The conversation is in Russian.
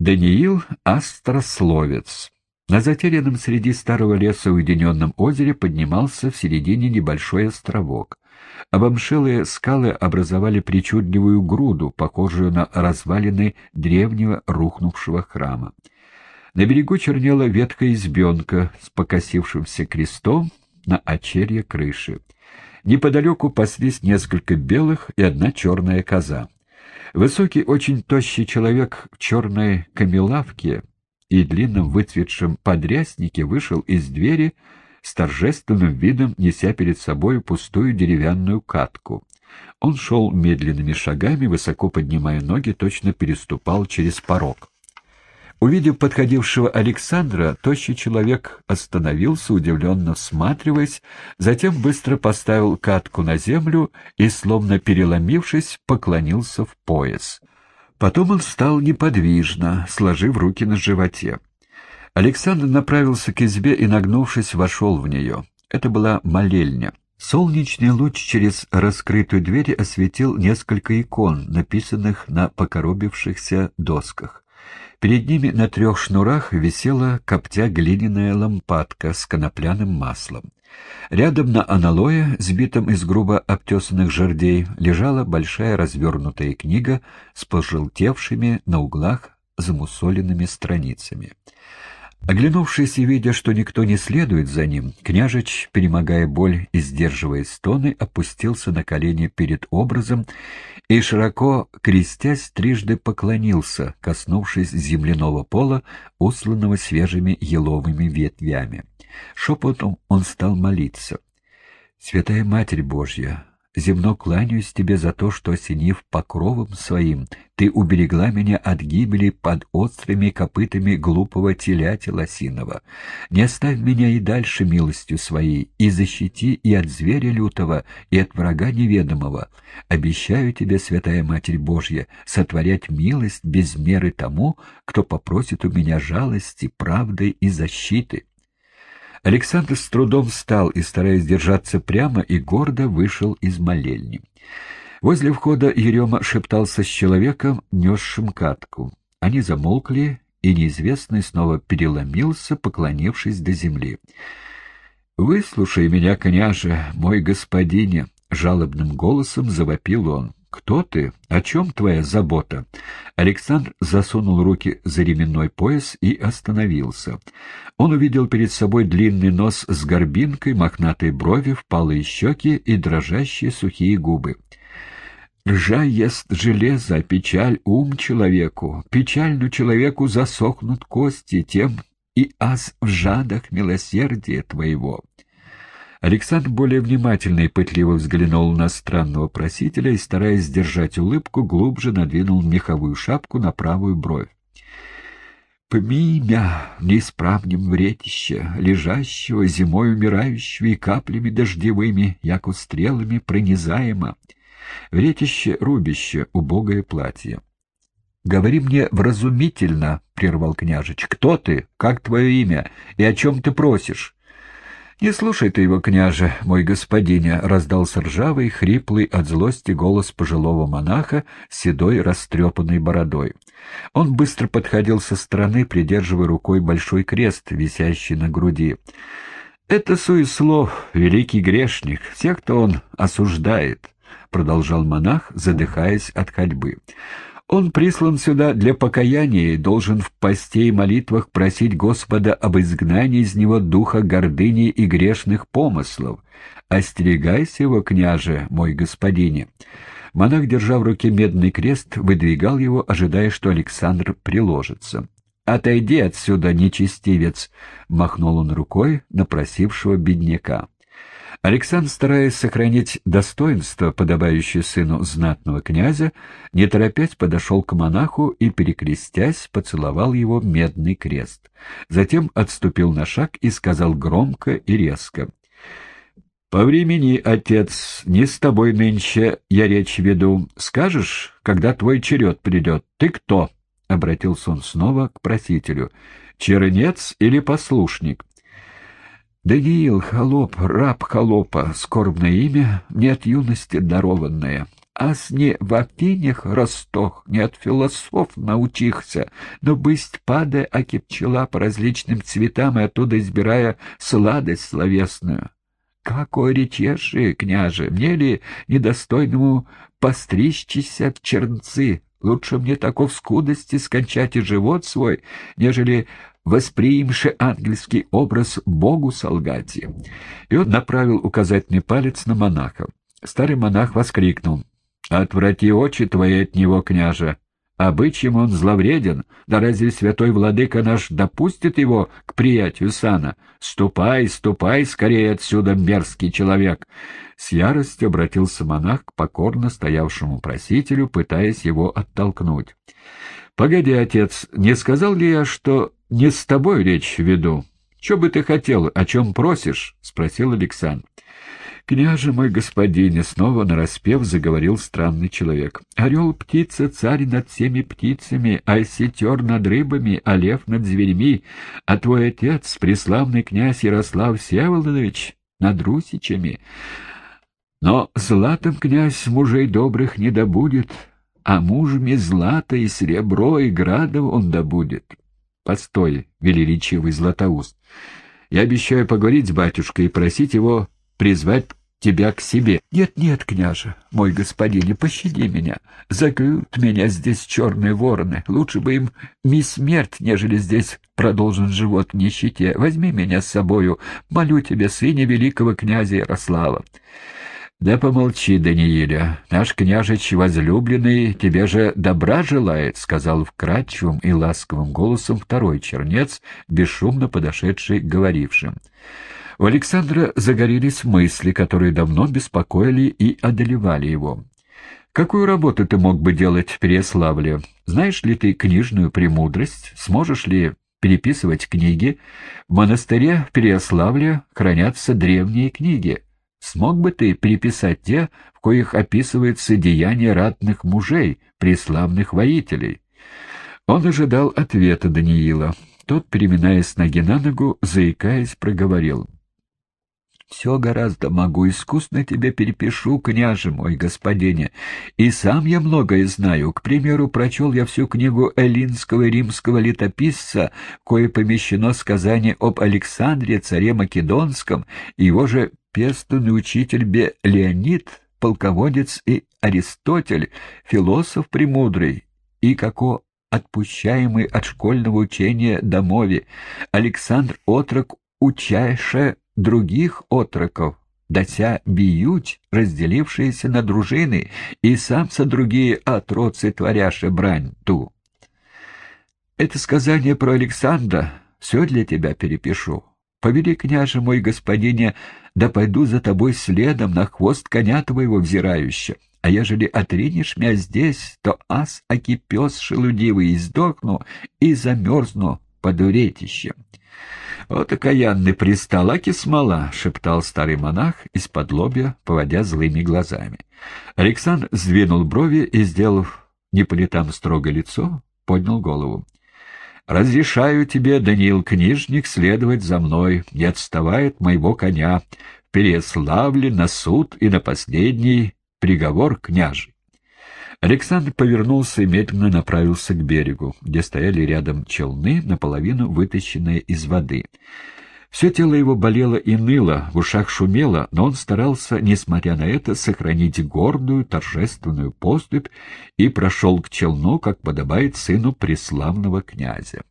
Даниил Острословец. На затерянном среди старого леса уединенном озере поднимался в середине небольшой островок. Обомшелые скалы образовали причудливую груду, похожую на развалины древнего рухнувшего храма. На берегу чернела ветка избенка с покосившимся крестом на очерье крыши. Неподалеку паслись несколько белых и одна черная коза. Высокий, очень тощий человек в черной камелавке и длинном выцветшем подряснике вышел из двери с торжественным видом, неся перед собой пустую деревянную катку. Он шел медленными шагами, высоко поднимая ноги, точно переступал через порог. Увидев подходившего Александра, тощий человек остановился, удивленно всматриваясь, затем быстро поставил катку на землю и, словно переломившись, поклонился в пояс. Потом он встал неподвижно, сложив руки на животе. Александр направился к избе и, нагнувшись, вошел в нее. Это была молельня. Солнечный луч через раскрытую дверь осветил несколько икон, написанных на покоробившихся досках. Перед ними на трех шнурах висела коптя глиняная лампадка с конопляным маслом. Рядом на аналое, сбитом из грубо обтесанных жердей, лежала большая развернутая книга с пожелтевшими на углах замусоленными страницами. Оглянувшись и видя, что никто не следует за ним, княжич, перемогая боль и сдерживая стоны, опустился на колени перед образом и, широко крестясь, трижды поклонился, коснувшись земляного пола, усланного свежими еловыми ветвями. Шепотом он стал молиться. «Святая Матерь Божья, земно кланяюсь тебе за то, что, осенив покровом своим, ты уберегла меня от гибели под острыми копытами глупого телятя лосиного. Не оставь меня и дальше милостью своей, и защити и от зверя лютого, и от врага неведомого. Обещаю тебе, святая Матерь Божья, сотворять милость без меры тому, кто попросит у меня жалости, правды и защиты. Александр с трудом встал и, стараясь держаться прямо и гордо, вышел из молельни. Возле входа Ерема шептался с человеком, несшим катку. Они замолкли, и неизвестный снова переломился, поклонившись до земли. «Выслушай меня, княже, мой господине!» — жалобным голосом завопил он. «Кто ты? О чем твоя забота?» Александр засунул руки за ременной пояс и остановился. Он увидел перед собой длинный нос с горбинкой, мохнатые брови, впалые щеки и дрожащие сухие губы. «Ржа ест железо, а печаль — ум человеку. Печальну человеку засохнут кости, тем и аз в жадах милосердия твоего». Александр более внимательно и пытливо взглянул на странного просителя и, стараясь сдержать улыбку, глубже надвинул меховую шапку на правую бровь. «Пми мя в вретище, лежащего зимой умирающего и каплями дождевыми, яко стрелами пронизаемо. Вретище — рубище, убогое платье». «Говори мне вразумительно», — прервал княжич. «Кто ты? Как твое имя? И о чем ты просишь?» «Не слушай ты его, княже, мой господиня!» — раздался ржавый, хриплый от злости голос пожилого монаха с седой растрепанной бородой. Он быстро подходил со стороны, придерживая рукой большой крест, висящий на груди. «Это Суислов, великий грешник, всех, кто он осуждает», — продолжал монах, задыхаясь от ходьбы. Он прислан сюда для покаяния и должен в посте и молитвах просить Господа об изгнании из него духа гордыни и грешных помыслов. Остерегайся его, княже, мой господине». Монах, держа в руке медный крест, выдвигал его, ожидая, что Александр приложится. «Отойди отсюда, нечестивец!» — махнул он рукой на просившего бедняка. Александр, стараясь сохранить достоинство, подобающее сыну знатного князя, не торопясь подошел к монаху и, перекрестясь, поцеловал его медный крест. Затем отступил на шаг и сказал громко и резко. — По времени, отец, не с тобой нынче я речь веду. Скажешь, когда твой черед придет? Ты кто? — обратился он снова к просителю. — Чернец или послушник? Даниил, холоп, раб холопа, скорбное имя, нет юности дарованное. ас не в опинях ростох, не от философ научихся, но бысть падая, аки пчела по различным цветам и оттуда избирая сладость словесную. Какой речеши, княже, мне ли недостойному постричься в чернцы? Лучше мне таков скудости скончать и живот свой, нежели восприимши ангельский образ Богу солгать. И он направил указательный палец на монаха. Старый монах воскликнул. «Отврати очи твои от него, княже! Обычаем он зловреден, да разве святой владыка наш допустит его к приятию сана? Ступай, ступай скорее отсюда, мерзкий человек!» С яростью обратился монах к покорно стоявшему просителю, пытаясь его оттолкнуть. «Погоди, отец, не сказал ли я, что не с тобой речь веду? Что бы ты хотел, о чем просишь?» — спросил Александр. «Княже мой господине!» — снова нараспев заговорил странный человек. «Орел — птица, царь над всеми птицами, а сетер над рыбами, а лев над зверьми, а твой отец, преславный князь Ярослав Всеволодович, над русичами. Но златом князь мужей добрых не добудет, а мужами злато и серебро и градов он добудет. Постой, велеречивый Златоуст, я обещаю поговорить с батюшкой и просить его призвать тебя к себе. Нет, нет, княже, мой господин, пощади меня. Закрют меня здесь черные вороны. Лучше бы им ми смерть, нежели здесь продолжен живот в нищете. Возьми меня с собою, молю тебя, сыне великого князя Ярослава. Да помолчи, Данииля, наш княжич возлюбленный тебе же добра желает, — сказал вкрадчивым и ласковым голосом второй чернец, бесшумно подошедший к говорившим. У Александра загорелись мысли, которые давно беспокоили и одолевали его. «Какую работу ты мог бы делать в Переславле? Знаешь ли ты книжную премудрость? Сможешь ли переписывать книги? В монастыре в Переславле хранятся древние книги. Смог бы ты переписать те, в коих описывается деяние ратных мужей, преславных воителей?» Он ожидал ответа Даниила. Тот, переминаясь ноги на ногу, заикаясь, проговорил — все гораздо могу, искусно тебе перепишу, княже мой, господине. И сам я многое знаю. К примеру, прочел я всю книгу эллинского и римского летописца, кое помещено сказание об Александре, царе Македонском, и его же пестун и учитель Бе Леонид, полководец и Аристотель, философ премудрый, и како отпущаемый от школьного учения домове, Александр Отрок учайше других отроков, дася б'ють, разделившиеся на дружины, и сам со другие отроцы творяше брань ту. Это сказание про Александра все для тебя перепишу. Повели, княже мой господине, да пойду за тобой следом на хвост коня твоего взирающего. А ежели отринешь меня здесь, то ас, аки пес шелудивый, и сдохну, и замерзну под уретищем. «Вот окаянный пристал, аки смола!» — шептал старый монах из-под лобья, поводя злыми глазами. Александр сдвинул брови и, сделав не по летам строгое лицо, поднял голову. «Разрешаю тебе, Даниил Книжник, следовать за мной, не отставает моего коня, в Переславле на суд и на последний приговор княжий». Александр повернулся и медленно направился к берегу, где стояли рядом челны, наполовину вытащенные из воды. Все тело его болело и ныло, в ушах шумело, но он старался, несмотря на это, сохранить гордую, торжественную поступь и прошел к челну, как подобает сыну преславного князя.